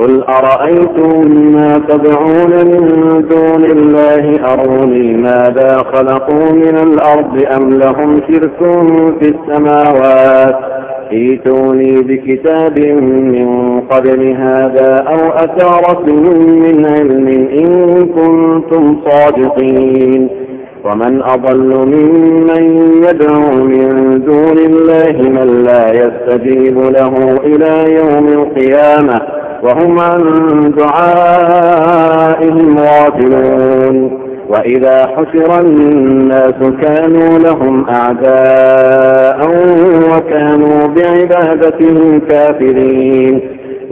قل أرأيتم ما تدعون من دون الله أروني ماذا خلقوا من الأرض أم لهم شرك في السماوات ائتوني بكتاب من قبل هذا أو أثارة من علم إن كنتم صادقين ومن أضل ممن يدعو من دون الله من لا يستجيب له إلى يوم القيامة وهم عن دعائهم غافلون. وإذا حشر الناس كانوا لهم أعداء وكانوا بعبادتهم كافرين.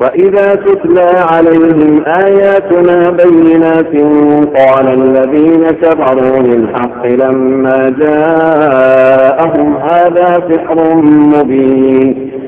وإذا تتلى عليهم آياتنا بينات قال الذين كفروا للحق لما جاءهم هذا سحر مبين.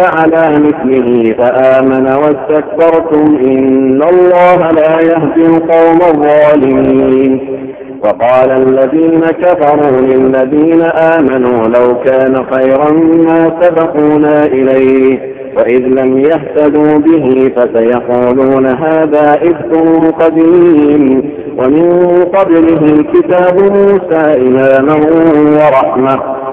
على مثله فآمن واستكبرتم إن الله لا يهدي القوم الظالمين. وقال الذين كفروا للذين آمنوا لو كان خيرا ما سبقونا إليه وإذ لم يهتدوا به فسيقولون هذا إفك قديم. ومن قبله كتاب موسى إماما ورحمة.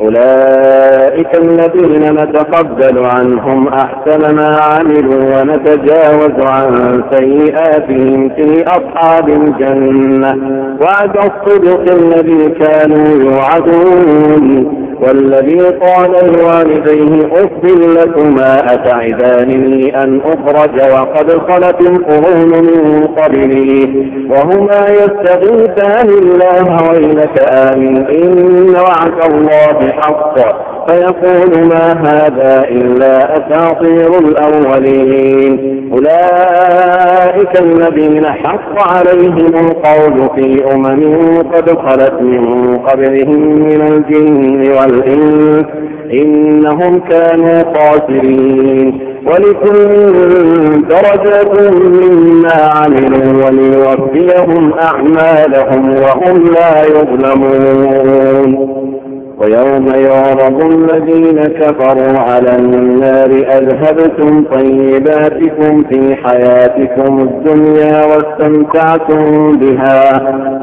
أولئك الذين نتقبل عنهم أحسن ما عملوا ونتجاوز عن سيئاتهم في أصحاب الجنة. وعد الصدق الذي كانوا يوعدون. والذي قال لوالديه أف لكما اتعدانني أن أخرج وقد خلت القرون من قبلي وهما يستغيثان الله ويلك امن إن وعد الله حق فيقول ما هذا إلا أساطير الأولين. أولئك الذين حق عليهم القول في أمم قد خلت من قبلهم من الجن والإنس. إنهم كانوا خاسرين. ولكل درجات مما عملوا وليوفيهم أعمالهم وهم لا يظلمون. ويوم يعرض الذين كفروا على النار أذهبتم طيباتكم في حياتكم الدنيا واستمتعتم بها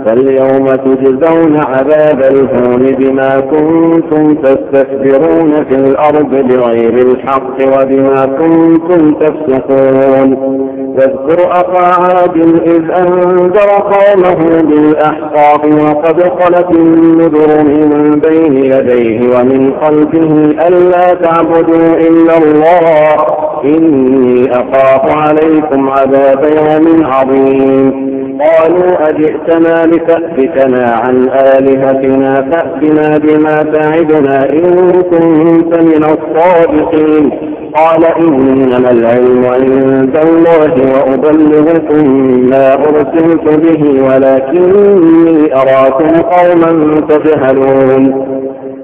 فاليوم تجزون عذاب الهون بما كنتم تستكبرون في الأرض بغير الحق وبما كنتم تفسقون واذكر أخا عاد إذ أنذر قومه بالأحقاف وقد خلت النذر من بين يديه ومن خلفه ألا تعبدوا إلا الله. إني أخاف عليكم عذاب يوم عظيم. قالوا أجئتنا لتأفتنا عن آلهتنا فأتنا بما تعدنا إن كنت من الصادقين. قال إنما العلم عند الله وأبلغكم ما أرسلت به ولكني أراكم قوما تجهلون.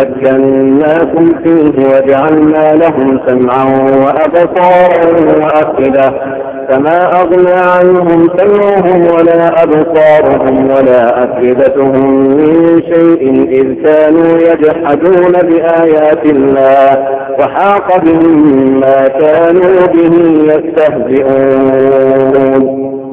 مكناكم فيه وجعلنا لهم سمعا وأبصارا وأفئدة. فما أغنى عنهم سمعهم ولا أبصارهم ولا أفئدتهم من شيء إذ كانوا يجحدون بآيات الله وحاق بهم ما كانوا به يستهزئون.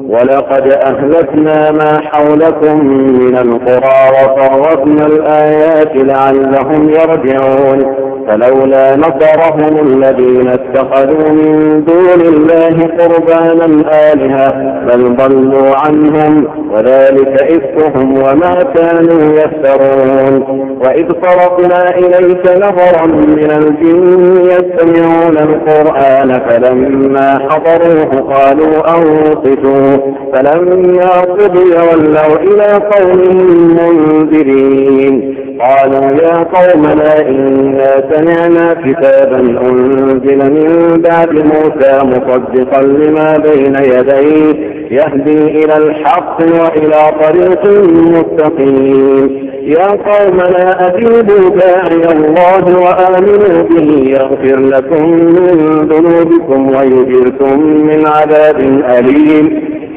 ولقد أهلكنا ما حولكم من القرى وصرفنا الآيات لعلهم يرجعون. فلولا نصرهم الذين اتخذوا من دون الله قربانا آلهة بل ضلوا عنهم وذلك إفكهم وما كانوا يفترون. وإذ صرفنا إليك نظرا من الجن يستمعون القرآن فلما حضروه قالوا أنصتوا. فلما قضي ولوا إلى قومهم منذرين. قالوا يا قومنا إنا سمعنا كتابا أنزل من بعد موسى مصدقا لما بين يديه يهدي إلى الحق وإلى طريق مستقيم. يا قومنا أجيبوا داعي الله وآمنوا به يغفر لكم من ذنوبكم ويجركم من عذاب أليم.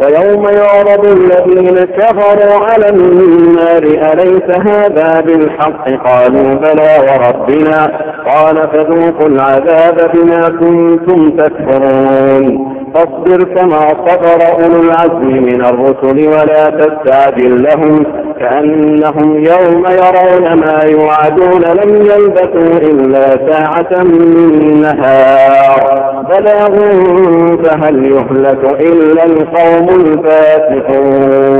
ويوم يعرض الذين كفروا على النار أليس هذا بالحق؟ قالوا بلى وربنا. قال فذوقوا العذاب بما كنتم تكفرون. فاصبر كما صبر أولو العزم من الرسل ولا تستعجل لهم كأنهم يوم يرون ما يوعدون لم يلبثوا إلا ساعة من نهار. بلاغ فهل يهلك إلا القوم الفاسقون؟